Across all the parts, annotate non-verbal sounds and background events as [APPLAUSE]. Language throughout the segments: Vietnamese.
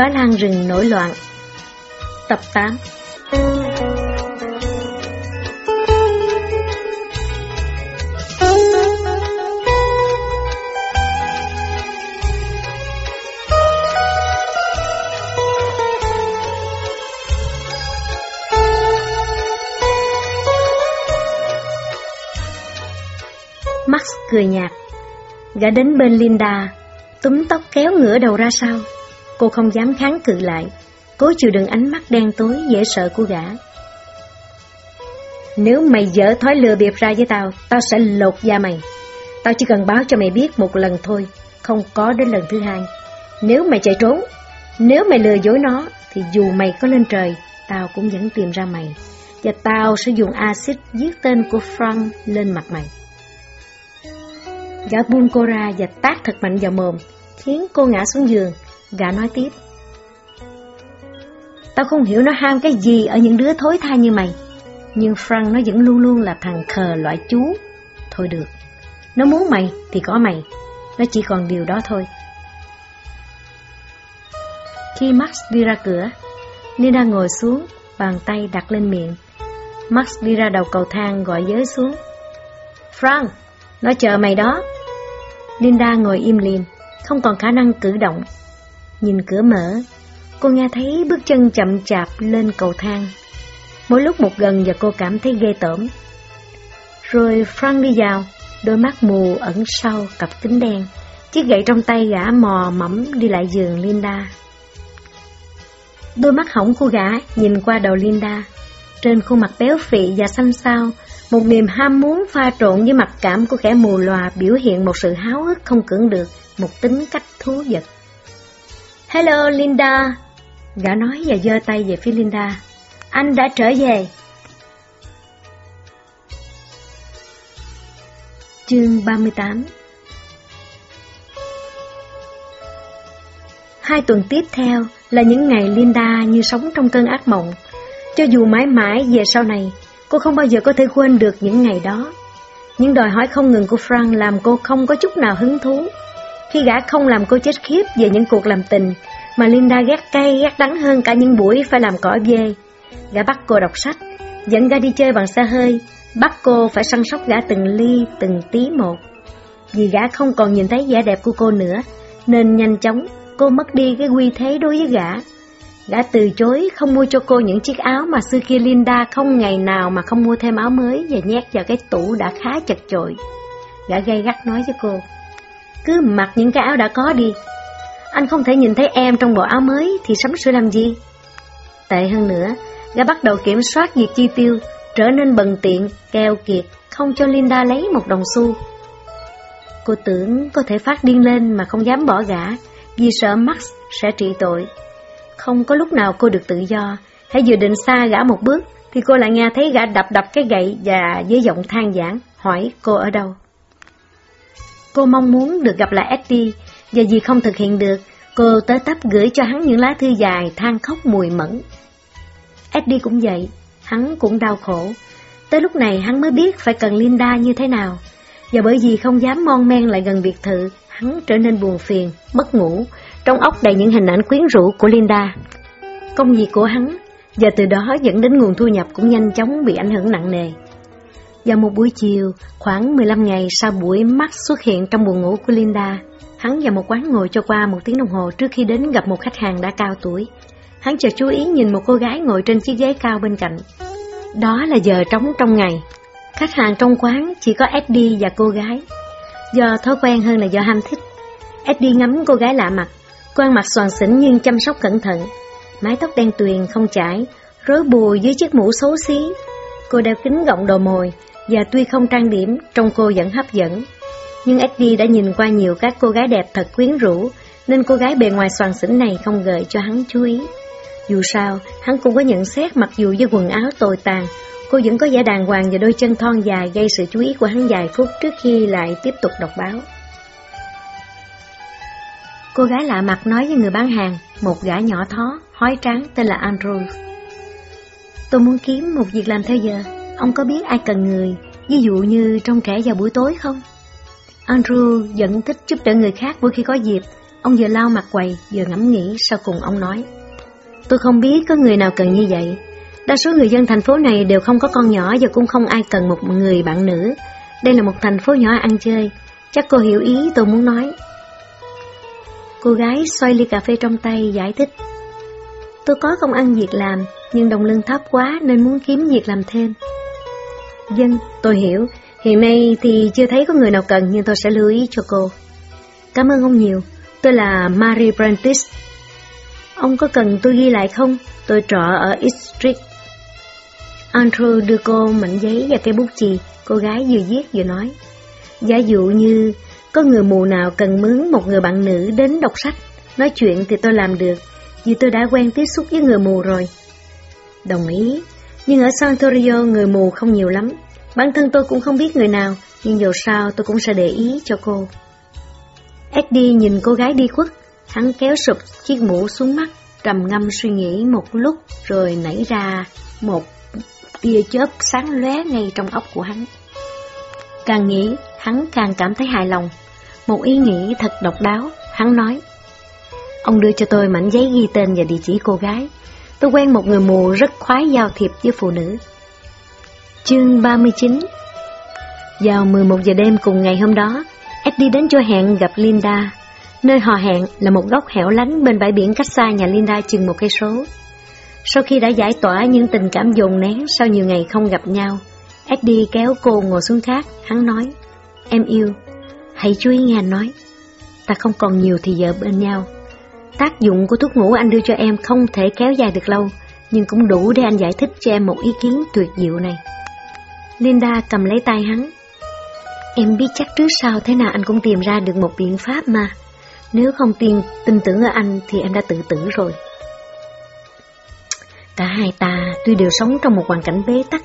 đóa lan rừng nổi loạn Tập 8 Max cười nhạt. Gã đến bên Linda, túm tóc kéo ngửa đầu ra sau. Cô không dám kháng cự lại, cố chịu đựng ánh mắt đen tối dễ sợ của gã. Nếu mày dở thói lừa bịp ra với tao, tao sẽ lột da mày. Tao chỉ cần báo cho mày biết một lần thôi, không có đến lần thứ hai. Nếu mày chạy trốn, nếu mày lừa dối nó, thì dù mày có lên trời, tao cũng vẫn tìm ra mày. Và tao sẽ dùng axit giết tên của Frank lên mặt mày. Gã buông cô ra và tát thật mạnh vào mồm, khiến cô ngã xuống giường. Gã nói tiếp. Tao không hiểu nó ham cái gì ở những đứa thối tha như mày. Nhưng Frank nó vẫn luôn luôn là thằng khờ loại chú. Thôi được, nó muốn mày thì có mày. Nó chỉ còn điều đó thôi. Khi Max đi ra cửa, Nina ngồi xuống, bàn tay đặt lên miệng. Max đi ra đầu cầu thang gọi giới xuống. Frank, nó chờ mày đó. Linda ngồi im lìm, không còn khả năng cử động. Nhìn cửa mở, cô nghe thấy bước chân chậm chạp lên cầu thang. Mỗi lúc một gần và cô cảm thấy ghê tởm. Rồi Frank đi vào, đôi mắt mù ẩn sau cặp kính đen, chiếc gậy trong tay gã mò mẫm đi lại giường Linda. Đôi mắt hỏng của gã nhìn qua đầu Linda, trên khuôn mặt béo phì và xanh xao, một niềm ham muốn pha trộn với mặt cảm của kẻ mù lòa biểu hiện một sự háo hức không cưỡng được, một tính cách thú vật. Hello Linda, gã nói và giơ tay về phía Linda. Anh đã trở về. Chương 38 Hai tuần tiếp theo là những ngày Linda như sống trong cơn ác mộng. Cho dù mãi mãi về sau này, cô không bao giờ có thể quên được những ngày đó. Những đòi hỏi không ngừng của Frank làm cô không có chút nào hứng thú. Khi gã không làm cô chết khiếp về những cuộc làm tình, mà Linda ghét cay ghét đắng hơn cả những buổi phải làm cỏ dê. Gã bắt cô đọc sách, dẫn gã đi chơi bằng xe hơi, bắt cô phải săn sóc gã từng ly, từng tí một. Vì gã không còn nhìn thấy vẻ đẹp của cô nữa, nên nhanh chóng cô mất đi cái quy thế đối với gã. Gã từ chối không mua cho cô những chiếc áo mà xưa kia Linda không ngày nào mà không mua thêm áo mới và nhét vào cái tủ đã khá chật chội. Gã gây gắt nói với cô, cứ mặc những cái áo đã có đi. Anh không thể nhìn thấy em trong bộ áo mới thì sắm sửa làm gì? Tệ hơn nữa, gã bắt đầu kiểm soát việc chi tiêu, trở nên bần tiện, keo kiệt, không cho Linda lấy một đồng xu. Cô tưởng có thể phát điên lên mà không dám bỏ gã, vì sợ Max sẽ trị tội. Không có lúc nào cô được tự do, hãy vừa định xa gã một bước, thì cô lại nghe thấy gã đập đập cái gậy và với giọng than giảng hỏi cô ở đâu. Cô mong muốn được gặp lại Eddie, và vì không thực hiện được, cô tới tấp gửi cho hắn những lá thư dài than khóc mùi mẫn. Eddie cũng vậy, hắn cũng đau khổ. Tới lúc này hắn mới biết phải cần Linda như thế nào. Và bởi vì không dám mon men lại gần biệt thự, hắn trở nên buồn phiền, mất ngủ, trong óc đầy những hình ảnh quyến rũ của Linda. Công việc của hắn, và từ đó dẫn đến nguồn thu nhập cũng nhanh chóng bị ảnh hưởng nặng nề. Vào một buổi chiều, khoảng 15 ngày sau buổi Max xuất hiện trong buồn ngủ của Linda, hắn vào một quán ngồi cho qua một tiếng đồng hồ trước khi đến gặp một khách hàng đã cao tuổi. Hắn chợt chú ý nhìn một cô gái ngồi trên chiếc ghế cao bên cạnh. Đó là giờ trống trong ngày. Khách hàng trong quán chỉ có Eddie và cô gái. Do thói quen hơn là do ham thích. Eddie ngắm cô gái lạ mặt, quan mặt soàn xỉn nhưng chăm sóc cẩn thận. Mái tóc đen tuyền không chải, rối bù dưới chiếc mũ xấu xí. Cô đeo kính gọng đồ mồi, và tuy không trang điểm, trông cô vẫn hấp dẫn. Nhưng Eddie đã nhìn qua nhiều các cô gái đẹp thật quyến rũ, nên cô gái bề ngoài soàn xỉn này không gợi cho hắn chú ý. Dù sao, hắn cũng có nhận xét mặc dù với quần áo tồi tàn, cô vẫn có vẻ đàng hoàng và đôi chân thon dài gây sự chú ý của hắn vài phút trước khi lại tiếp tục đọc báo. Cô gái lạ mặt nói với người bán hàng, một gã nhỏ thó, hói trắng tên là Andrew. Tôi muốn kiếm một việc làm theo giờ, ông có biết ai cần người, ví dụ như trong trẻ vào buổi tối không? Andrew vẫn thích giúp đỡ người khác mỗi khi có dịp, Ông vừa lau mặt quầy, vừa ngẫm nghĩ, sau cùng ông nói. Tôi không biết có người nào cần như vậy. Đa số người dân thành phố này đều không có con nhỏ và cũng không ai cần một người bạn nữ. Đây là một thành phố nhỏ ăn chơi. Chắc cô hiểu ý tôi muốn nói. Cô gái xoay ly cà phê trong tay giải thích. Tôi có công ăn việc làm, nhưng đồng lương thấp quá nên muốn kiếm việc làm thêm. Dân, tôi hiểu. Hiện nay thì chưa thấy có người nào cần nhưng tôi sẽ lưu ý cho cô. Cảm ơn ông nhiều. Tôi là Mary Prentice. Ông có cần tôi ghi lại không? Tôi trọ ở East Street. Andrew đưa cô mảnh giấy và cây bút chì. Cô gái vừa viết vừa nói. Giả dụ như có người mù nào cần mướn một người bạn nữ đến đọc sách, nói chuyện thì tôi làm được, vì tôi đã quen tiếp xúc với người mù rồi. Đồng ý, nhưng ở Santorio người mù không nhiều lắm. Bản thân tôi cũng không biết người nào, nhưng dù sao tôi cũng sẽ để ý cho cô. Eddie nhìn cô gái đi khuất, hắn kéo sụp chiếc mũ xuống mắt, trầm ngâm suy nghĩ một lúc rồi nảy ra một tia chớp sáng lóe ngay trong óc của hắn. Càng nghĩ, hắn càng cảm thấy hài lòng. Một ý nghĩ thật độc đáo, hắn nói. Ông đưa cho tôi mảnh giấy ghi tên và địa chỉ cô gái. Tôi quen một người mù rất khoái giao thiệp với phụ nữ. Chương 39 Vào 11 giờ đêm cùng ngày hôm đó, Eddie đến cho hẹn gặp Linda. Nơi họ hẹn là một góc hẻo lánh bên bãi biển cách xa nhà Linda chừng một cây số. Sau khi đã giải tỏa những tình cảm dồn nén sau nhiều ngày không gặp nhau, Eddie kéo cô ngồi xuống khác, hắn nói, Em yêu, hãy chú ý nghe anh nói, ta không còn nhiều thì giờ bên nhau. Tác dụng của thuốc ngủ anh đưa cho em không thể kéo dài được lâu, nhưng cũng đủ để anh giải thích cho em một ý kiến tuyệt diệu này. Linda cầm lấy tay hắn. Em biết chắc trước sau thế nào anh cũng tìm ra được một biện pháp mà. Nếu không tin, tin tưởng ở anh thì em đã tự tử rồi. Cả hai ta tuy đều sống trong một hoàn cảnh bế tắc,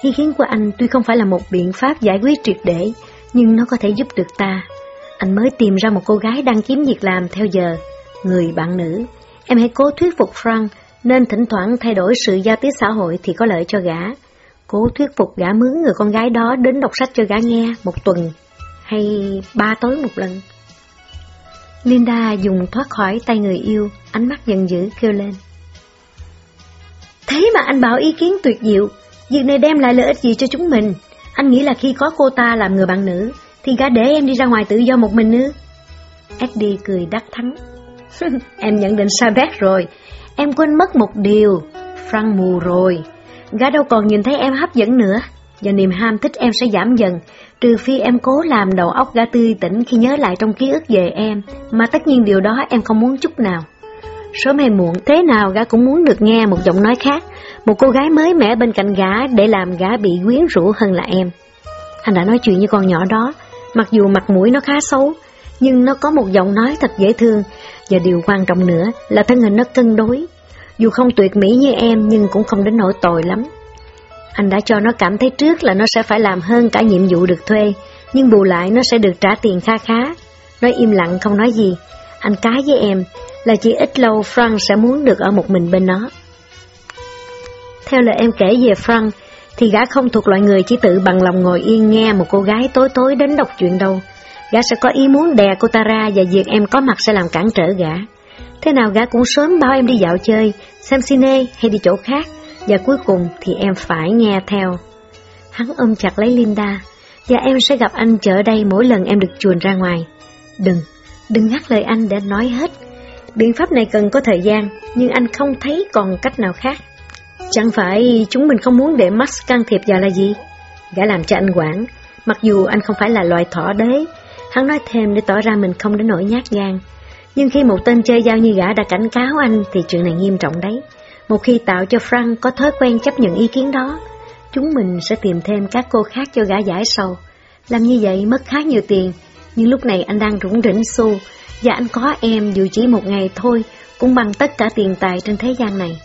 ý kiến của anh tuy không phải là một biện pháp giải quyết triệt để, nhưng nó có thể giúp được ta. Anh mới tìm ra một cô gái đang kiếm việc làm theo giờ, người bạn nữ. Em hãy cố thuyết phục Frank nên thỉnh thoảng thay đổi sự giao tiếp xã hội thì có lợi cho gã. Cố thuyết phục gã mướn người con gái đó đến đọc sách cho gã nghe một tuần hay ba tối một lần. Linda dùng thoát khỏi tay người yêu, ánh mắt giận dữ kêu lên. Thế mà anh bảo ý kiến tuyệt diệu, việc này đem lại lợi ích gì cho chúng mình? Anh nghĩ là khi có cô ta làm người bạn nữ, thì gã để em đi ra ngoài tự do một mình nữa. Eddie cười đắc thắng. [LAUGHS] em nhận định sai bét rồi, em quên mất một điều, Frank mù rồi. Gã đâu còn nhìn thấy em hấp dẫn nữa, và niềm ham thích em sẽ giảm dần, trừ phi em cố làm đầu óc gã tươi tỉnh khi nhớ lại trong ký ức về em, mà tất nhiên điều đó em không muốn chút nào. Sớm hay muộn, thế nào gã cũng muốn được nghe một giọng nói khác, một cô gái mới mẻ bên cạnh gã để làm gã bị quyến rũ hơn là em. Anh đã nói chuyện như con nhỏ đó, mặc dù mặt mũi nó khá xấu, nhưng nó có một giọng nói thật dễ thương, và điều quan trọng nữa là thân hình nó cân đối. Dù không tuyệt mỹ như em nhưng cũng không đến nỗi tồi lắm. Anh đã cho nó cảm thấy trước là nó sẽ phải làm hơn cả nhiệm vụ được thuê, nhưng bù lại nó sẽ được trả tiền kha khá. Nó im lặng không nói gì. Anh cái với em là chỉ ít lâu Frank sẽ muốn được ở một mình bên nó. Theo lời em kể về Frank, thì gã không thuộc loại người chỉ tự bằng lòng ngồi yên nghe một cô gái tối tối đến đọc chuyện đâu. Gã sẽ có ý muốn đè cô ta ra và việc em có mặt sẽ làm cản trở gã. Thế nào gã cũng sớm bao em đi dạo chơi, xem cine hay đi chỗ khác, và cuối cùng thì em phải nghe theo. Hắn ôm chặt lấy Linda, và em sẽ gặp anh chở đây mỗi lần em được chuồn ra ngoài. Đừng, đừng ngắt lời anh để nói hết. Biện pháp này cần có thời gian, nhưng anh không thấy còn cách nào khác. Chẳng phải chúng mình không muốn để Max can thiệp vào là gì? Gã làm cho anh quản, mặc dù anh không phải là loài thỏ đế. Hắn nói thêm để tỏ ra mình không đến nỗi nhát gan. Nhưng khi một tên chơi giao như gã đã cảnh cáo anh thì chuyện này nghiêm trọng đấy. Một khi tạo cho Frank có thói quen chấp nhận ý kiến đó, chúng mình sẽ tìm thêm các cô khác cho gã giải sầu. Làm như vậy mất khá nhiều tiền, nhưng lúc này anh đang rủng rỉnh xu, và anh có em dù chỉ một ngày thôi, cũng bằng tất cả tiền tài trên thế gian này.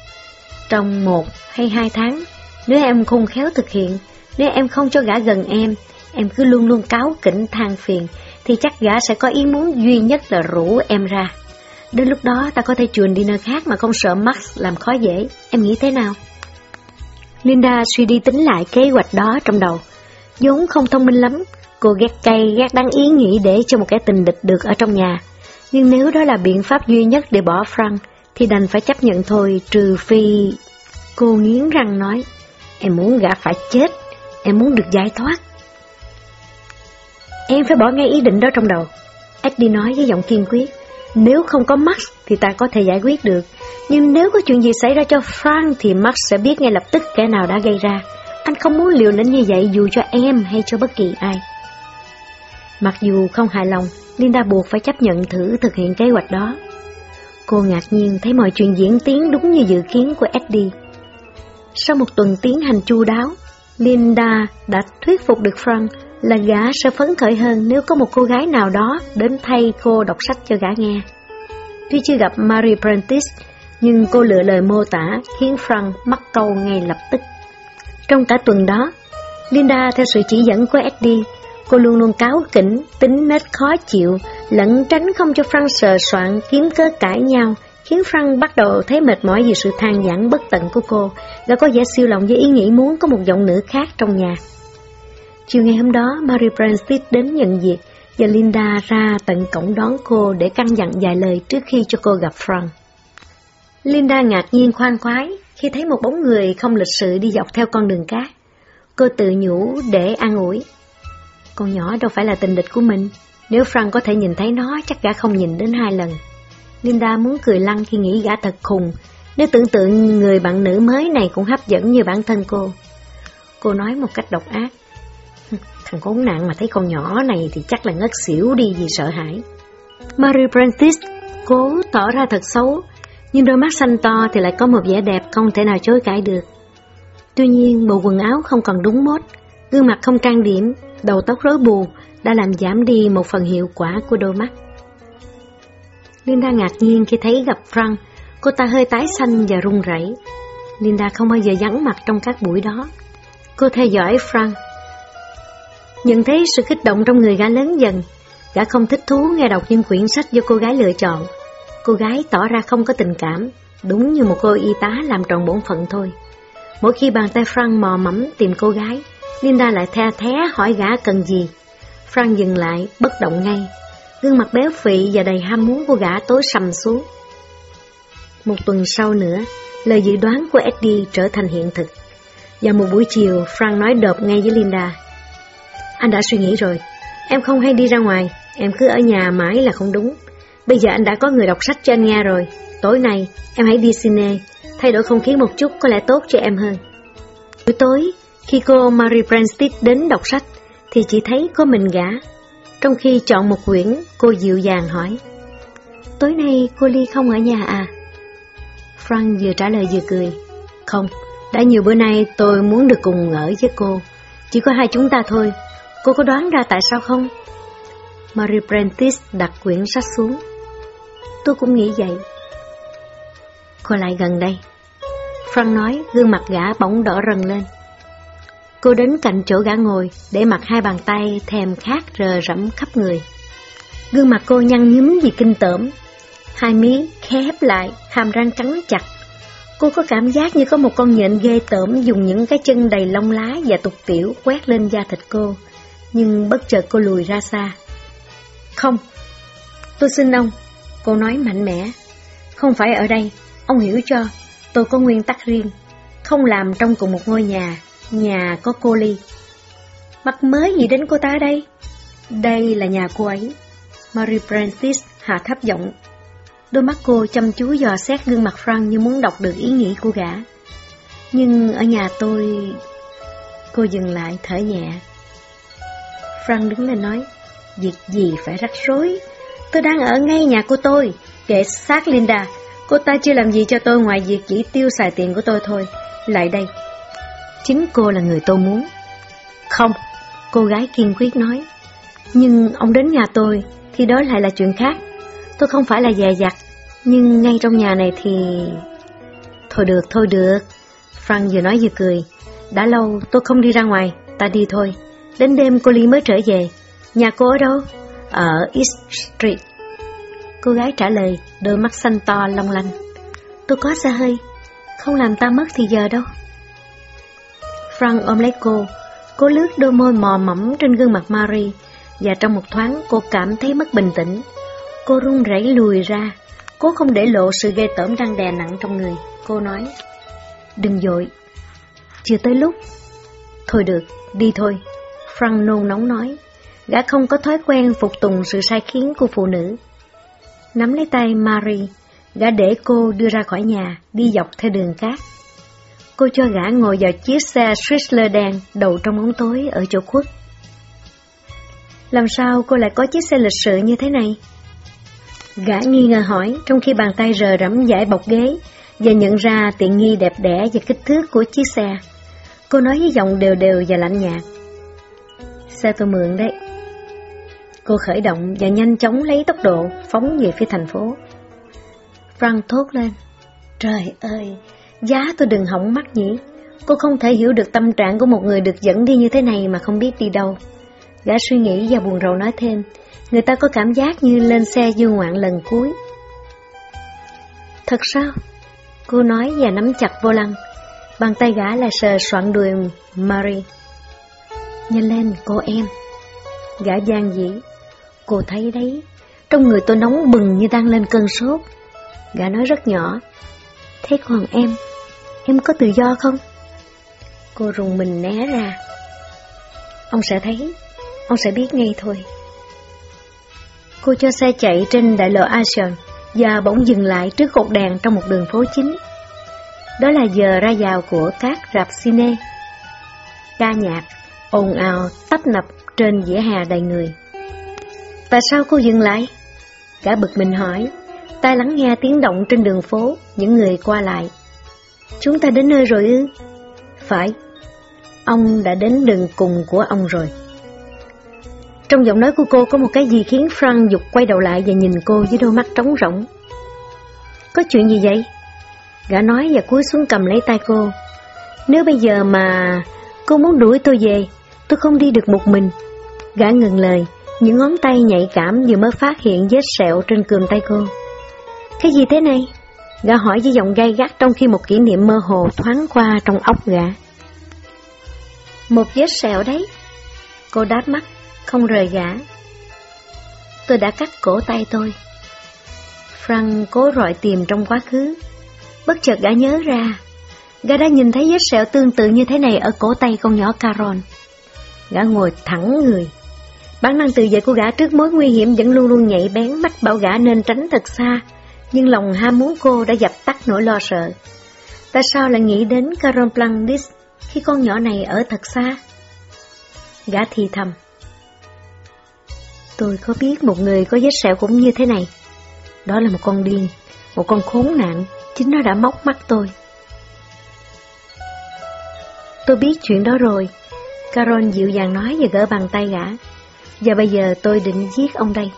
Trong một hay hai tháng, nếu em không khéo thực hiện, nếu em không cho gã gần em, em cứ luôn luôn cáo kỉnh than phiền, thì chắc gã sẽ có ý muốn duy nhất là rủ em ra. Đến lúc đó ta có thể chuồn đi nơi khác mà không sợ Max làm khó dễ. Em nghĩ thế nào? Linda suy đi tính lại kế hoạch đó trong đầu. vốn không thông minh lắm, cô ghét cay, ghét đáng ý nghĩ để cho một kẻ tình địch được ở trong nhà. Nhưng nếu đó là biện pháp duy nhất để bỏ Frank, thì đành phải chấp nhận thôi, trừ phi... Cô nghiến răng nói, em muốn gã phải chết, em muốn được giải thoát. Em phải bỏ ngay ý định đó trong đầu. Eddie nói với giọng kiên quyết. Nếu không có Max thì ta có thể giải quyết được. Nhưng nếu có chuyện gì xảy ra cho Frank thì Max sẽ biết ngay lập tức kẻ nào đã gây ra. Anh không muốn liều lĩnh như vậy dù cho em hay cho bất kỳ ai. Mặc dù không hài lòng, Linda buộc phải chấp nhận thử thực hiện kế hoạch đó. Cô ngạc nhiên thấy mọi chuyện diễn tiến đúng như dự kiến của Eddie. Sau một tuần tiến hành chu đáo, Linda đã thuyết phục được Frank là gã sẽ phấn khởi hơn nếu có một cô gái nào đó đến thay cô đọc sách cho gã nghe. Tuy chưa gặp Mary Prentice, nhưng cô lựa lời mô tả khiến Frank mắc câu ngay lập tức. Trong cả tuần đó, Linda theo sự chỉ dẫn của Eddie, cô luôn luôn cáo kỉnh, tính nết khó chịu, lẫn tránh không cho Frank sờ soạn kiếm cớ cãi nhau, khiến Frank bắt đầu thấy mệt mỏi vì sự than giảng bất tận của cô, đã có vẻ siêu lòng với ý nghĩ muốn có một giọng nữ khác trong nhà. Chiều ngày hôm đó, Mary Francis đến nhận việc và Linda ra tận cổng đón cô để căn dặn vài lời trước khi cho cô gặp Frank. Linda ngạc nhiên khoan khoái khi thấy một bóng người không lịch sự đi dọc theo con đường cát. Cô tự nhủ để an ủi. Con nhỏ đâu phải là tình địch của mình, nếu Frank có thể nhìn thấy nó chắc gã không nhìn đến hai lần. Linda muốn cười lăn khi nghĩ gã thật khùng, nếu tưởng tượng người bạn nữ mới này cũng hấp dẫn như bản thân cô. Cô nói một cách độc ác. Thằng khốn nạn mà thấy con nhỏ này thì chắc là ngất xỉu đi vì sợ hãi. Mary Prentice cố tỏ ra thật xấu, nhưng đôi mắt xanh to thì lại có một vẻ đẹp không thể nào chối cãi được. Tuy nhiên, bộ quần áo không còn đúng mốt, gương mặt không trang điểm, đầu tóc rối bù đã làm giảm đi một phần hiệu quả của đôi mắt. Linda ngạc nhiên khi thấy gặp Frank, cô ta hơi tái xanh và run rẩy. Linda không bao giờ vắng mặt trong các buổi đó. Cô theo dõi Frank Nhận thấy sự kích động trong người gã lớn dần, gã không thích thú nghe đọc những quyển sách do cô gái lựa chọn. Cô gái tỏ ra không có tình cảm, đúng như một cô y tá làm tròn bổn phận thôi. Mỗi khi bàn tay Frank mò mẫm tìm cô gái, Linda lại the thé hỏi gã cần gì. Frank dừng lại, bất động ngay. Gương mặt béo phị và đầy ham muốn của gã tối sầm xuống. Một tuần sau nữa, lời dự đoán của Eddie trở thành hiện thực. Vào một buổi chiều, Frank nói đột ngay với Linda. Anh đã suy nghĩ rồi. Em không hay đi ra ngoài, em cứ ở nhà mãi là không đúng. Bây giờ anh đã có người đọc sách cho anh nghe rồi. Tối nay, em hãy đi cine, thay đổi không khí một chút có lẽ tốt cho em hơn. Buổi tối, khi cô Marie Branstad đến đọc sách, thì chỉ thấy có mình gã. Trong khi chọn một quyển, cô dịu dàng hỏi. Tối nay cô Ly không ở nhà à? Frank vừa trả lời vừa cười. Không, đã nhiều bữa nay tôi muốn được cùng ở với cô. Chỉ có hai chúng ta thôi, Cô có đoán ra tại sao không? Mary Prentice đặt quyển sách xuống. Tôi cũng nghĩ vậy. Cô lại gần đây. Frank nói, gương mặt gã bỗng đỏ rần lên. Cô đến cạnh chỗ gã ngồi, để mặt hai bàn tay thèm khát rờ rẫm khắp người. Gương mặt cô nhăn nhúm vì kinh tởm. Hai mí khép lại, hàm răng cắn chặt. Cô có cảm giác như có một con nhện ghê tởm dùng những cái chân đầy lông lá và tục tiểu quét lên da thịt cô nhưng bất chợt cô lùi ra xa. Không, tôi xin ông, cô nói mạnh mẽ. Không phải ở đây, ông hiểu cho, tôi có nguyên tắc riêng, không làm trong cùng một ngôi nhà, nhà có cô Ly. Mặt mới gì đến cô ta đây? Đây là nhà cô ấy. Mary Francis hạ thấp giọng. Đôi mắt cô chăm chú dò xét gương mặt Frank như muốn đọc được ý nghĩ của gã. Nhưng ở nhà tôi... Cô dừng lại thở nhẹ. Frank đứng lên nói, việc gì phải rắc rối, tôi đang ở ngay nhà của tôi, kệ sát Linda, cô ta chưa làm gì cho tôi ngoài việc chỉ tiêu xài tiền của tôi thôi, lại đây. Chính cô là người tôi muốn. Không, cô gái kiên quyết nói, nhưng ông đến nhà tôi thì đó lại là chuyện khác. Tôi không phải là dè dặt, nhưng ngay trong nhà này thì... Thôi được, thôi được. Frank vừa nói vừa cười. Đã lâu tôi không đi ra ngoài, ta đi thôi. Đến đêm cô Ly mới trở về. Nhà cô ở đâu? Ở East Street. Cô gái trả lời, đôi mắt xanh to long lanh. Tôi có xe hơi, không làm ta mất thì giờ đâu. Frank ôm lấy cô, cô lướt đôi môi mò mẫm trên gương mặt Marie, và trong một thoáng cô cảm thấy mất bình tĩnh. Cô run rẩy lùi ra, cố không để lộ sự ghê tởm đang đè nặng trong người. Cô nói, đừng dội, chưa tới lúc. Thôi được, đi thôi. Frank nôn nóng nói, gã không có thói quen phục tùng sự sai khiến của phụ nữ. Nắm lấy tay Marie, gã để cô đưa ra khỏi nhà, đi dọc theo đường cát. Cô cho gã ngồi vào chiếc xe Chrysler đen đầu trong bóng tối ở chỗ khuất. Làm sao cô lại có chiếc xe lịch sự như thế này? Gã nghi ngờ hỏi, trong khi bàn tay rờ rẫm giải bọc ghế và nhận ra tiện nghi đẹp đẽ và kích thước của chiếc xe. Cô nói với giọng đều đều và lạnh nhạt. Xe tôi mượn đấy. Cô khởi động và nhanh chóng lấy tốc độ phóng về phía thành phố. Frank thốt lên. Trời ơi, giá tôi đừng hỏng mắt nhỉ. Cô không thể hiểu được tâm trạng của một người được dẫn đi như thế này mà không biết đi đâu. Gã suy nghĩ và buồn rầu nói thêm, người ta có cảm giác như lên xe du ngoạn lần cuối. Thật sao? Cô nói và nắm chặt vô lăng. Bàn tay gã là sờ soạn đùi Marie. Nhanh lên, cô em. Gã gian dĩ. Cô thấy đấy, trong người tôi nóng bừng như đang lên cơn sốt. Gã nói rất nhỏ. Thế còn em, em có tự do không? Cô rùng mình né ra. Ông sẽ thấy, ông sẽ biết ngay thôi. Cô cho xe chạy trên đại lộ Asian và bỗng dừng lại trước cột đèn trong một đường phố chính. Đó là giờ ra vào của các rạp cine. Ca nhạc, ồn ào, tấp nập trên dĩa hè đầy người. Tại sao cô dừng lại? Cả bực mình hỏi, tai lắng nghe tiếng động trên đường phố, những người qua lại. Chúng ta đến nơi rồi ư? Phải, ông đã đến đường cùng của ông rồi. Trong giọng nói của cô có một cái gì khiến Frank dục quay đầu lại và nhìn cô với đôi mắt trống rỗng. Có chuyện gì vậy? Gã nói và cúi xuống cầm lấy tay cô. Nếu bây giờ mà cô muốn đuổi tôi về, tôi không đi được một mình. Gã ngừng lời, những ngón tay nhạy cảm vừa mới phát hiện vết sẹo trên cườm tay cô. Cái gì thế này? Gã hỏi với giọng gay gắt trong khi một kỷ niệm mơ hồ thoáng qua trong óc gã. Một vết sẹo đấy. Cô đáp mắt, không rời gã. Tôi đã cắt cổ tay tôi. Frank cố rọi tìm trong quá khứ. Bất chợt gã nhớ ra, gã đã nhìn thấy vết sẹo tương tự như thế này ở cổ tay con nhỏ Caron. Gã ngồi thẳng người. Bản năng tự vệ của gã trước mối nguy hiểm vẫn luôn luôn nhạy bén mắt bảo gã nên tránh thật xa, nhưng lòng ham muốn cô đã dập tắt nỗi lo sợ. Tại sao lại nghĩ đến Caron Blandis khi con nhỏ này ở thật xa? Gã thì thầm. Tôi có biết một người có vết sẹo cũng như thế này. Đó là một con điên, một con khốn nạn, chính nó đã móc mắt tôi. Tôi biết chuyện đó rồi, Caron dịu dàng nói và gỡ bàn tay gã. Và bây giờ tôi định giết ông đây.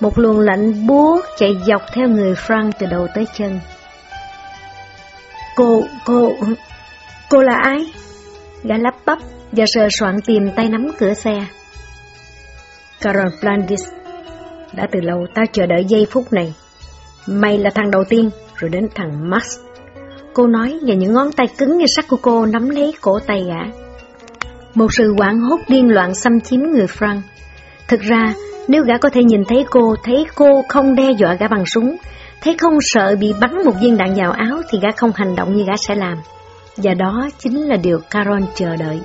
Một luồng lạnh buốt chạy dọc theo người Frank từ đầu tới chân. Cô, cô, cô là ai? Gã lắp bắp và sờ soạn tìm tay nắm cửa xe. Carol Blandis Đã từ lâu ta chờ đợi giây phút này. Mày là thằng đầu tiên, rồi đến thằng Max. Cô nói và những ngón tay cứng như sắt của cô nắm lấy cổ tay gã. Một sự hoảng hốt điên loạn xâm chiếm người Frank. Thực ra, nếu gã có thể nhìn thấy cô, thấy cô không đe dọa gã bằng súng, thấy không sợ bị bắn một viên đạn vào áo thì gã không hành động như gã sẽ làm. Và đó chính là điều Caron chờ đợi.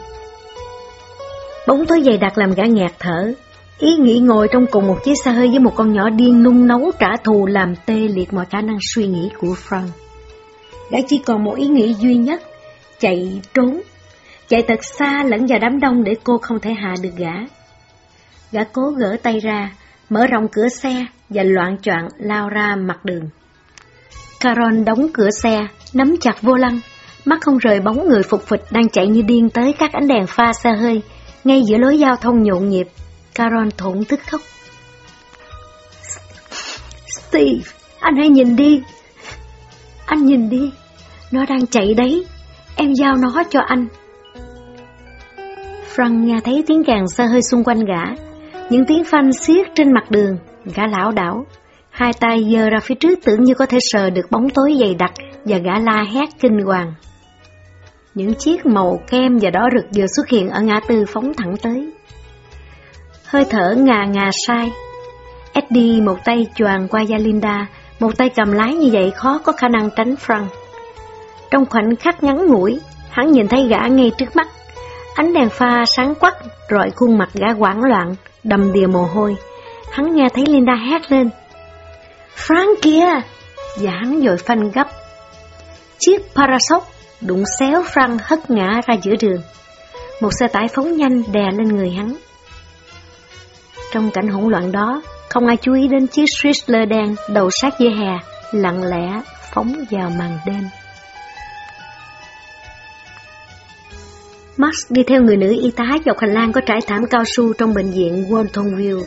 Bóng tối dày đặc làm gã nghẹt thở, Ý nghĩ ngồi trong cùng một chiếc xe hơi với một con nhỏ điên nung nấu trả thù làm tê liệt mọi khả năng suy nghĩ của Frank. Gã chỉ còn một ý nghĩ duy nhất, chạy trốn, chạy thật xa lẫn vào đám đông để cô không thể hạ được gã. Gã cố gỡ tay ra, mở rộng cửa xe và loạn choạng lao ra mặt đường. Caron đóng cửa xe, nắm chặt vô lăng, mắt không rời bóng người phục phịch đang chạy như điên tới các ánh đèn pha xe hơi, ngay giữa lối giao thông nhộn nhịp. Caron thổn thức khóc. Steve, anh hãy nhìn đi. Anh nhìn đi, nó đang chạy đấy. Em giao nó cho anh. Frank nghe thấy tiếng càng xa hơi xung quanh gã, những tiếng phanh xiết trên mặt đường, gã lão đảo, hai tay giơ ra phía trước tưởng như có thể sờ được bóng tối dày đặc và gã la hét kinh hoàng. Những chiếc màu kem và đỏ rực vừa xuất hiện ở ngã tư phóng thẳng tới hơi thở ngà ngà sai. Eddie một tay choàng qua Yalinda, một tay cầm lái như vậy khó có khả năng tránh Frank. Trong khoảnh khắc ngắn ngủi, hắn nhìn thấy gã ngay trước mắt. Ánh đèn pha sáng quắc, rọi khuôn mặt gã hoảng loạn, đầm đìa mồ hôi. Hắn nghe thấy Linda hét lên. Frank kia! Và hắn dội phanh gấp. Chiếc parasol đụng xéo Frank hất ngã ra giữa đường. Một xe tải phóng nhanh đè lên người hắn. Trong cảnh hỗn loạn đó, không ai chú ý đến chiếc Chrysler đen đầu sát dưới hè, lặng lẽ phóng vào màn đêm. Max đi theo người nữ y tá dọc hành lang có trải thảm cao su trong bệnh viện Waltonville.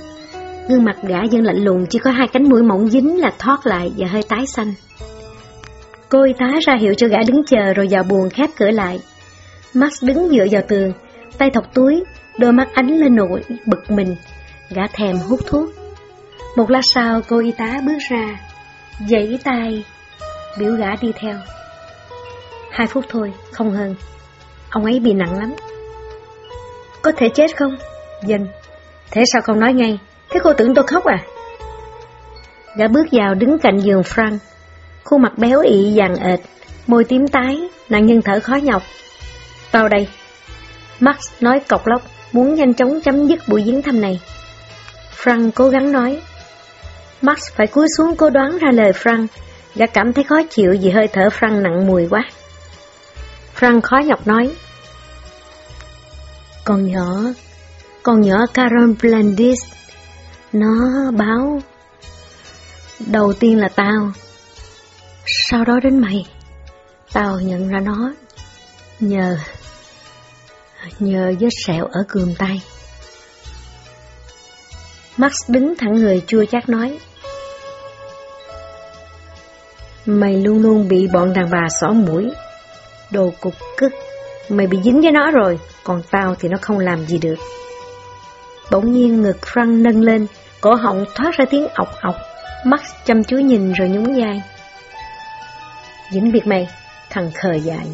Gương mặt gã dân lạnh lùng, chỉ có hai cánh mũi mỏng dính là thoát lại và hơi tái xanh. Cô y tá ra hiệu cho gã đứng chờ rồi vào buồn khép cửa lại. Max đứng dựa vào tường, tay thọc túi, đôi mắt ánh lên nỗi bực mình. Gã thèm hút thuốc. Một lát sau cô y tá bước ra, giãy tay, biểu gã đi theo. Hai phút thôi, không hơn. Ông ấy bị nặng lắm. Có thể chết không? Dân. Thế sao không nói ngay? Thế cô tưởng tôi khóc à? Gã bước vào đứng cạnh giường Frank. Khuôn mặt béo ị dàn ệt, môi tím tái, nạn nhân thở khó nhọc. Vào đây. Max nói cọc lóc, muốn nhanh chóng chấm dứt buổi viếng thăm này. Frank cố gắng nói. Max phải cúi xuống cố đoán ra lời Frank. Gã cảm thấy khó chịu vì hơi thở Frank nặng mùi quá. Frank khó nhọc nói. Con nhỏ, con nhỏ Karen Blandis, nó báo. Đầu tiên là tao, sau đó đến mày. Tao nhận ra nó nhờ, nhờ vết sẹo ở cườm tay. Max đứng thẳng người chua chát nói. Mày luôn luôn bị bọn đàn bà xỏ mũi, đồ cục cức. Mày bị dính với nó rồi, còn tao thì nó không làm gì được. Bỗng nhiên ngực Frank nâng lên, cổ họng thoát ra tiếng ọc ọc. Max chăm chú nhìn rồi nhún vai. Dính việc mày, thằng khờ dại.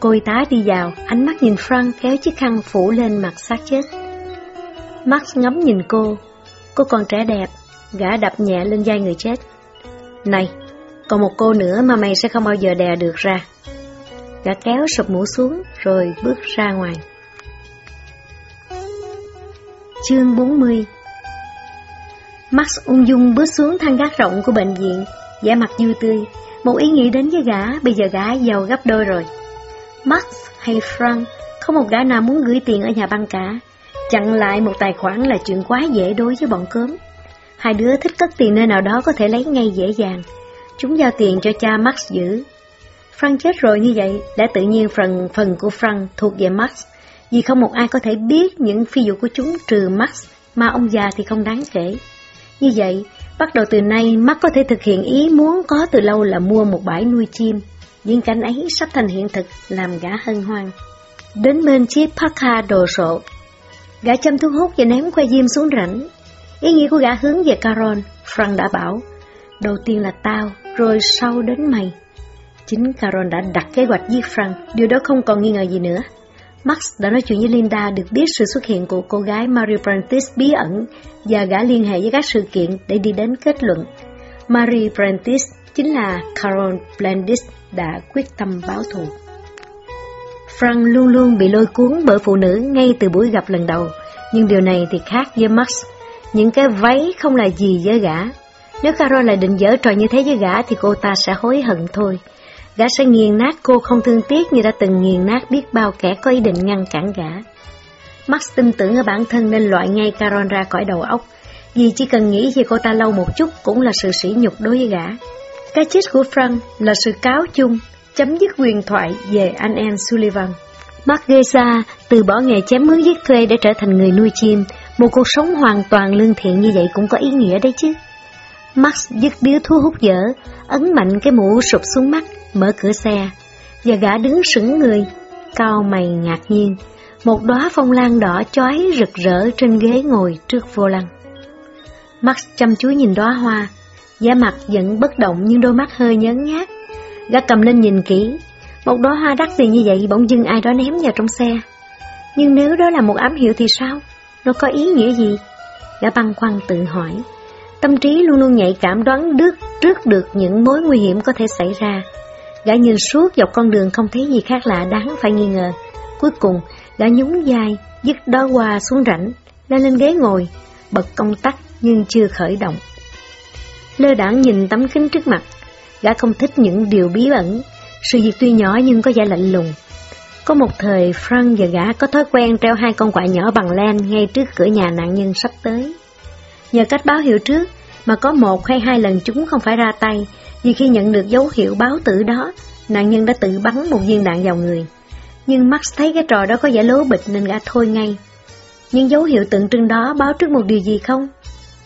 Cô y tá đi vào, ánh mắt nhìn Frank kéo chiếc khăn phủ lên mặt xác chết. Max ngắm nhìn cô, cô còn trẻ đẹp, gã đập nhẹ lên vai người chết. Này, còn một cô nữa mà mày sẽ không bao giờ đè được ra. Gã kéo sụp mũ xuống rồi bước ra ngoài. Chương 40 Max ung dung bước xuống thang gác rộng của bệnh viện, vẻ mặt vui tươi. Một ý nghĩ đến với gã, bây giờ gã giàu gấp đôi rồi. Max hay Frank, không một gã nào muốn gửi tiền ở nhà băng cả. Chặn lại một tài khoản là chuyện quá dễ đối với bọn cớm. Hai đứa thích cất tiền nơi nào đó có thể lấy ngay dễ dàng. Chúng giao tiền cho cha Max giữ, Frank chết rồi như vậy, đã tự nhiên phần phần của Frank thuộc về Max, vì không một ai có thể biết những phi vụ của chúng trừ Max, mà ông già thì không đáng kể. Như vậy, bắt đầu từ nay, Max có thể thực hiện ý muốn có từ lâu là mua một bãi nuôi chim. Những cảnh ấy sắp thành hiện thực, làm gã hân hoan. Đến bên chiếc Parka đồ sộ, gã chăm thu hút và ném que diêm xuống rảnh. Ý nghĩa của gã hướng về Caron, Frank đã bảo, đầu tiên là tao, rồi sau đến mày. Chính Carol đã đặt kế hoạch giết Frank, điều đó không còn nghi ngờ gì nữa. Max đã nói chuyện với Linda được biết sự xuất hiện của cô gái Marie Prentice bí ẩn và gã liên hệ với các sự kiện để đi đến kết luận. Marie Prentice chính là Carol Blandis đã quyết tâm báo thù. Frank luôn luôn bị lôi cuốn bởi phụ nữ ngay từ buổi gặp lần đầu, nhưng điều này thì khác với Max. Những cái váy không là gì với gã. Nếu Carol lại định dở trò như thế với gã thì cô ta sẽ hối hận thôi. Gã sẽ nghiền nát cô không thương tiếc như đã từng nghiền nát biết bao kẻ có ý định ngăn cản gã. Max tin tưởng ở bản thân nên loại ngay Caron ra khỏi đầu óc, vì chỉ cần nghĩ về cô ta lâu một chút cũng là sự sỉ nhục đối với gã. Cái chết của Frank là sự cáo chung, chấm dứt quyền thoại về anh em Sullivan. Mark Geza từ bỏ nghề chém mướn giết thuê để trở thành người nuôi chim, một cuộc sống hoàn toàn lương thiện như vậy cũng có ý nghĩa đấy chứ. Max dứt điếu thuốc hút dở, ấn mạnh cái mũ sụp xuống mắt, mở cửa xe, và gã đứng sững người, cao mày ngạc nhiên, một đóa phong lan đỏ chói rực rỡ trên ghế ngồi trước vô lăng. Max chăm chú nhìn đóa hoa, giá mặt vẫn bất động nhưng đôi mắt hơi nhớn nhát. Gã cầm lên nhìn kỹ, một đóa hoa đắt tiền như vậy bỗng dưng ai đó ném vào trong xe. Nhưng nếu đó là một ám hiệu thì sao? Nó có ý nghĩa gì? Gã băn khoăn tự hỏi. Tâm trí luôn luôn nhạy cảm đoán đứt trước được những mối nguy hiểm có thể xảy ra. Gã nhìn suốt dọc con đường không thấy gì khác lạ đáng phải nghi ngờ. Cuối cùng, gã nhún vai, dứt đó qua xuống rảnh, lên lên ghế ngồi, bật công tắc nhưng chưa khởi động. Lơ đảng nhìn tấm kính trước mặt, gã không thích những điều bí ẩn, sự việc tuy nhỏ nhưng có vẻ lạnh lùng. Có một thời Frank và gã có thói quen treo hai con quạ nhỏ bằng len ngay trước cửa nhà nạn nhân sắp tới. Nhờ cách báo hiệu trước mà có một hay hai lần chúng không phải ra tay, vì khi nhận được dấu hiệu báo tử đó, nạn nhân đã tự bắn một viên đạn vào người. Nhưng Max thấy cái trò đó có vẻ lố bịch nên gã thôi ngay. Nhưng dấu hiệu tượng trưng đó báo trước một điều gì không?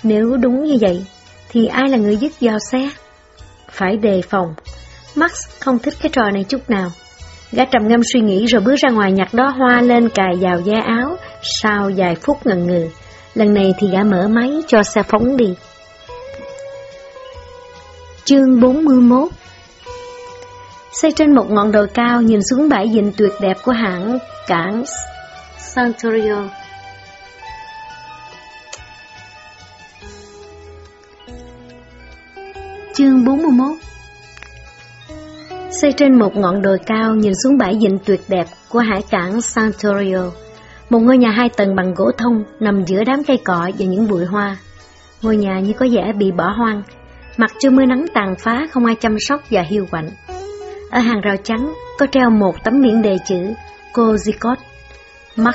Nếu đúng như vậy, thì ai là người dứt vào xe? Phải đề phòng. Max không thích cái trò này chút nào. Gã trầm ngâm suy nghĩ rồi bước ra ngoài nhặt đó hoa lên cài vào da áo, sau vài phút ngần ngừ. Lần này thì gã mở máy cho xe phóng đi. Chương 41 Xây trên một ngọn đồi cao nhìn xuống bãi dịnh tuyệt đẹp của hãng cảng Santorio. Chương 41 Xây trên một ngọn đồi cao nhìn xuống bãi dịnh tuyệt đẹp của hải cảng Santorio, một ngôi nhà hai tầng bằng gỗ thông nằm giữa đám cây cọ và những bụi hoa. Ngôi nhà như có vẻ bị bỏ hoang, mặt chưa mưa nắng tàn phá không ai chăm sóc và hiu quạnh. Ở hàng rào trắng có treo một tấm biển đề chữ Kozikot. Max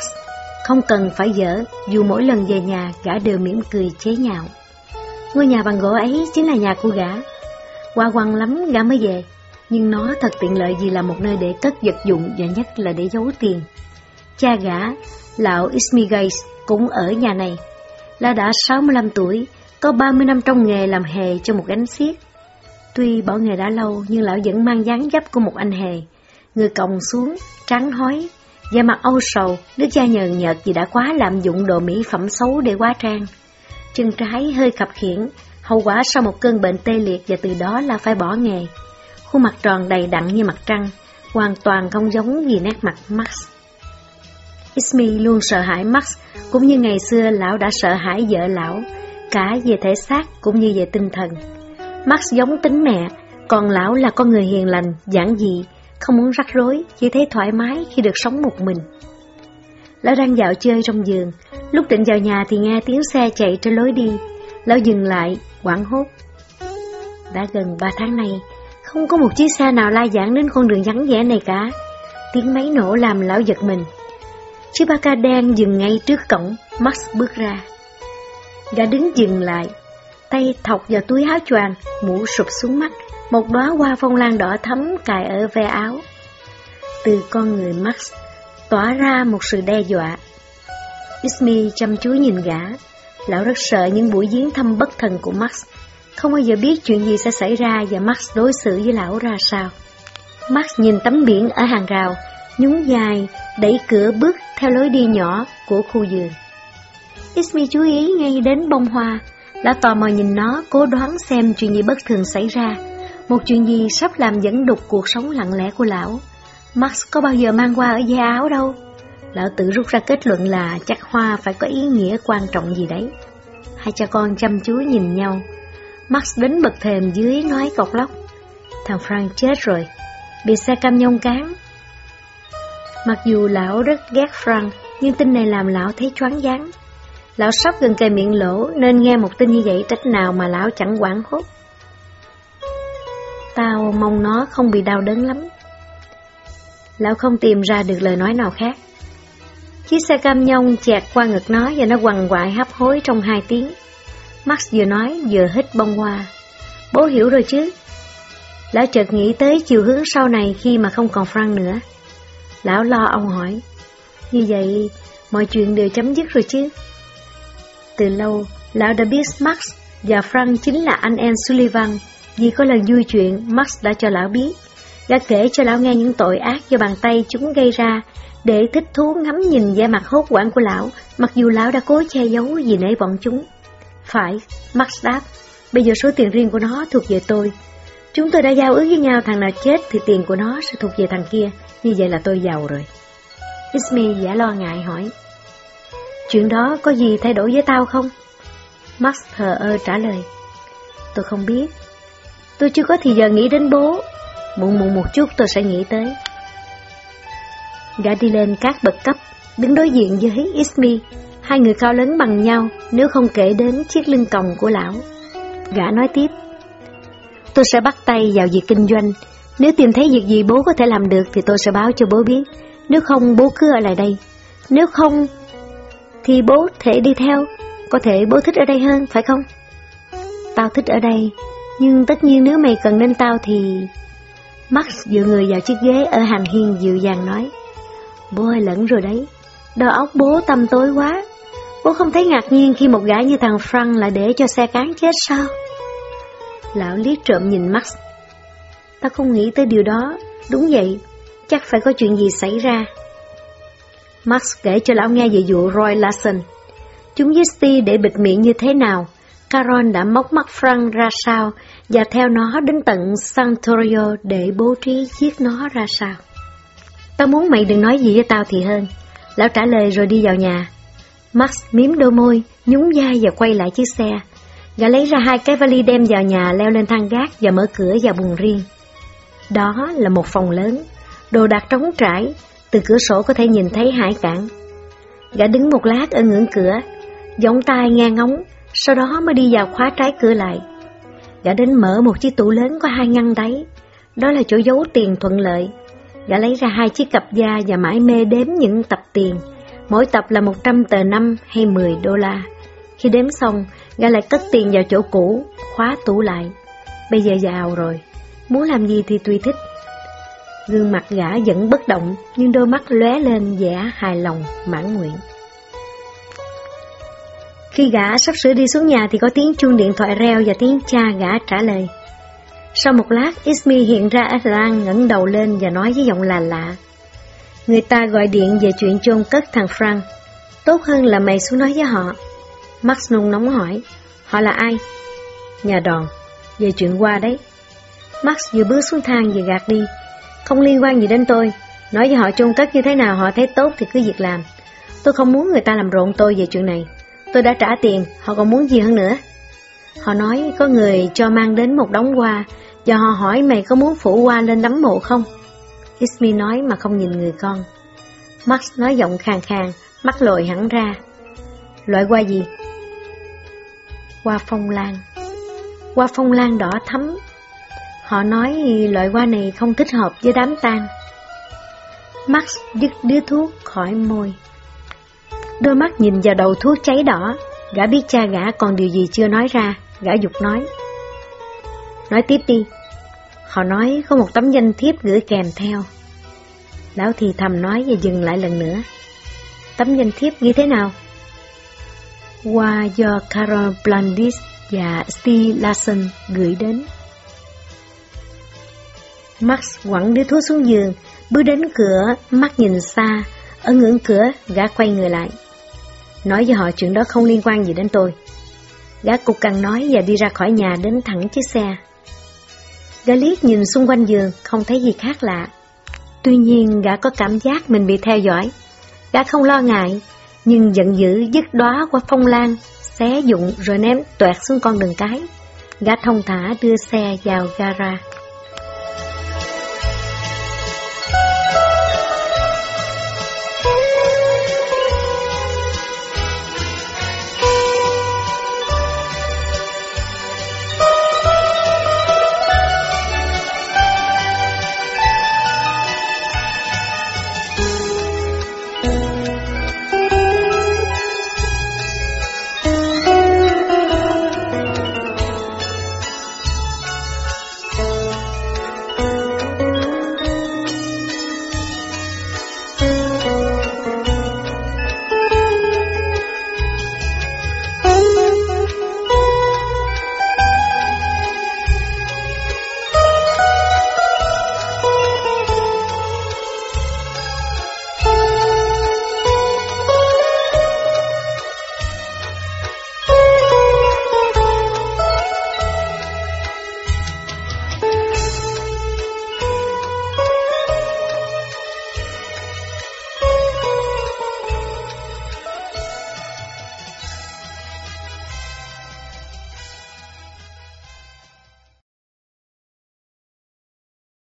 không cần phải dở, dù mỗi lần về nhà gã đều mỉm cười chế nhạo. Ngôi nhà bằng gỗ ấy chính là nhà của gã. Qua quăng lắm gã mới về, nhưng nó thật tiện lợi vì là một nơi để cất vật dụng và nhất là để giấu tiền. Cha gã, lão Ismigais, cũng ở nhà này. Là đã 65 tuổi, có 30 năm trong nghề làm hề cho một gánh xiết. Tuy bỏ nghề đã lâu nhưng lão vẫn mang dáng dấp của một anh hề. Người còng xuống, trắng hói, da mặt âu sầu, nước da nhờn nhợt vì đã quá lạm dụng đồ mỹ phẩm xấu để quá trang. Chân trái hơi khập khiển, hậu quả sau một cơn bệnh tê liệt và từ đó là phải bỏ nghề. Khuôn mặt tròn đầy đặn như mặt trăng, hoàn toàn không giống gì nét mặt Max. Ismi luôn sợ hãi Max, cũng như ngày xưa lão đã sợ hãi vợ lão, cả về thể xác cũng như về tinh thần. Max giống tính mẹ, còn lão là con người hiền lành, giản dị, không muốn rắc rối, chỉ thấy thoải mái khi được sống một mình. Lão đang dạo chơi trong giường, lúc định vào nhà thì nghe tiếng xe chạy trên lối đi. Lão dừng lại, quảng hốt. Đã gần ba tháng nay, không có một chiếc xe nào lai giảng đến con đường vắng vẻ này cả. Tiếng máy nổ làm lão giật mình. Chiếc ba ca đen dừng ngay trước cổng, Max bước ra. Gã đứng dừng lại, tay thọc vào túi áo choàng, mũ sụp xuống mắt, một đóa hoa phong lan đỏ thắm cài ở ve áo. Từ con người Max tỏa ra một sự đe dọa. Ismi chăm chú nhìn gã, lão rất sợ những buổi viếng thăm bất thần của Max, không bao giờ biết chuyện gì sẽ xảy ra và Max đối xử với lão ra sao. Max nhìn tấm biển ở hàng rào, nhún dài, đẩy cửa bước theo lối đi nhỏ của khu vườn. Ismi chú ý ngay đến bông hoa, đã tò mò nhìn nó, cố đoán xem chuyện gì bất thường xảy ra. Một chuyện gì sắp làm dẫn đục cuộc sống lặng lẽ của lão. Max có bao giờ mang hoa ở da áo đâu. Lão tự rút ra kết luận là chắc hoa phải có ý nghĩa quan trọng gì đấy. Hai cha con chăm chú nhìn nhau. Max đến bậc thềm dưới nói cọc lóc. Thằng Frank chết rồi, bị xe cam nhông cán. Mặc dù lão rất ghét Frank, nhưng tin này làm lão thấy choáng váng. Lão sắp gần kề miệng lỗ nên nghe một tin như vậy trách nào mà lão chẳng quảng hốt. Tao mong nó không bị đau đớn lắm. Lão không tìm ra được lời nói nào khác. Chiếc xe cam nhông chẹt qua ngực nó và nó quằn quại hấp hối trong hai tiếng. Max vừa nói vừa hít bông hoa. Bố hiểu rồi chứ. Lão chợt nghĩ tới chiều hướng sau này khi mà không còn Frank nữa. Lão lo ông hỏi. Như vậy, mọi chuyện đều chấm dứt rồi chứ. Từ lâu, lão đã biết Max và Frank chính là anh em Sullivan, vì có lần vui chuyện Max đã cho lão biết. Đã kể cho lão nghe những tội ác do bàn tay chúng gây ra, để thích thú ngắm nhìn vẻ mặt hốt quảng của lão, mặc dù lão đã cố che giấu vì nể bọn chúng. Phải, Max đáp, bây giờ số tiền riêng của nó thuộc về tôi. Chúng tôi đã giao ước với nhau thằng nào chết thì tiền của nó sẽ thuộc về thằng kia, như vậy là tôi giàu rồi. Ismi giả lo ngại hỏi, Chuyện đó có gì thay đổi với tao không? Max thờ ơ trả lời. Tôi không biết. Tôi chưa có thì giờ nghĩ đến bố. Muộn muộn một chút tôi sẽ nghĩ tới. Gã đi lên các bậc cấp, đứng đối diện với Ismi. Hai người cao lớn bằng nhau nếu không kể đến chiếc lưng còng của lão. Gã nói tiếp. Tôi sẽ bắt tay vào việc kinh doanh. Nếu tìm thấy việc gì bố có thể làm được thì tôi sẽ báo cho bố biết. Nếu không bố cứ ở lại đây. Nếu không thì bố thể đi theo. Có thể bố thích ở đây hơn, phải không? Tao thích ở đây, nhưng tất nhiên nếu mày cần đến tao thì... Max dựa người vào chiếc ghế ở hàng hiên dịu dàng nói. Bố hơi lẫn rồi đấy, đầu óc bố tâm tối quá. Bố không thấy ngạc nhiên khi một gã như thằng Frank lại để cho xe cán chết sao? Lão liếc trộm nhìn Max. tao không nghĩ tới điều đó, đúng vậy, chắc phải có chuyện gì xảy ra. Max kể cho lão nghe về vụ Roy Larson. Chúng giết Steve để bịt miệng như thế nào, Caron đã móc mắt Frank ra sao và theo nó đến tận Santorio để bố trí giết nó ra sao. Tao muốn mày đừng nói gì với tao thì hơn. Lão trả lời rồi đi vào nhà. Max miếm đôi môi, nhún vai và quay lại chiếc xe. Gã lấy ra hai cái vali đem vào nhà leo lên thang gác và mở cửa vào buồng riêng. Đó là một phòng lớn, đồ đạc trống trải, từ cửa sổ có thể nhìn thấy hải cảng. Gã đứng một lát ở ngưỡng cửa, giọng tai nghe ngóng, sau đó mới đi vào khóa trái cửa lại. Gã đến mở một chiếc tủ lớn có hai ngăn đáy, đó là chỗ giấu tiền thuận lợi. Gã lấy ra hai chiếc cặp da và mãi mê đếm những tập tiền, mỗi tập là 100 tờ năm hay 10 đô la. Khi đếm xong, gã lại cất tiền vào chỗ cũ, khóa tủ lại. Bây giờ giàu rồi, muốn làm gì thì tùy thích. Gương mặt gã vẫn bất động, nhưng đôi mắt lóe lên vẻ hài lòng, mãn nguyện. Khi gã sắp sửa đi xuống nhà thì có tiếng chuông điện thoại reo và tiếng cha gã trả lời. Sau một lát, Ismi hiện ra Lan ngẩng đầu lên và nói với giọng là lạ. Người ta gọi điện về chuyện chôn cất thằng Frank. Tốt hơn là mày xuống nói với họ. Max nung nóng hỏi, họ là ai? Nhà đòn, về chuyện qua đấy. Max vừa bước xuống thang vừa gạt đi. Không liên quan gì đến tôi, nói với họ chôn cất như thế nào họ thấy tốt thì cứ việc làm. Tôi không muốn người ta làm rộn tôi về chuyện này. Tôi đã trả tiền, họ còn muốn gì hơn nữa. Họ nói có người cho mang đến một đống hoa, và họ hỏi mày có muốn phủ hoa lên đấm mộ không? Ismi nói mà không nhìn người con. Max nói giọng khàn khàn, mắt lồi hẳn ra. Loại hoa gì? Hoa phong lan. Hoa phong lan đỏ thắm. Họ nói loại hoa này không thích hợp với đám tang. Max dứt đứa thuốc khỏi môi. Đôi mắt nhìn vào đầu thuốc cháy đỏ, gã biết cha gã còn điều gì chưa nói ra, gã dục nói. Nói tiếp đi. Họ nói có một tấm danh thiếp gửi kèm theo. Lão thì thầm nói và dừng lại lần nữa. Tấm danh thiếp ghi thế nào? Qua do Carol Blandis và Steve Larson gửi đến. Max quẳng đứa thuốc xuống giường, bước đến cửa, mắt nhìn xa, ở ngưỡng cửa, gã quay người lại. Nói với họ chuyện đó không liên quan gì đến tôi. Gã cục cằn nói và đi ra khỏi nhà đến thẳng chiếc xe. Gã liếc nhìn xung quanh giường, không thấy gì khác lạ. Tuy nhiên gã có cảm giác mình bị theo dõi. Gã không lo ngại, nhưng giận dữ dứt đóa qua phong lan, xé dụng rồi ném toẹt xuống con đường cái. Gã thông thả đưa xe vào gara.